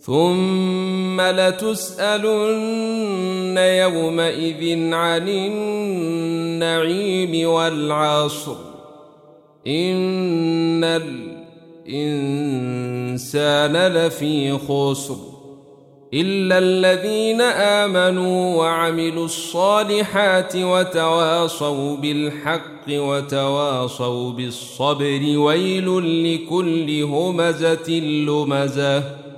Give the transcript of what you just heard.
ثم لتسألن يومئذ عن النعيم والعصر. إن الإنسان لفي خسر. إلا الذين آمنوا وعملوا الصالحات وتواصوا بالحق وتواصوا بالصبر ويل لكل همزة لمزة.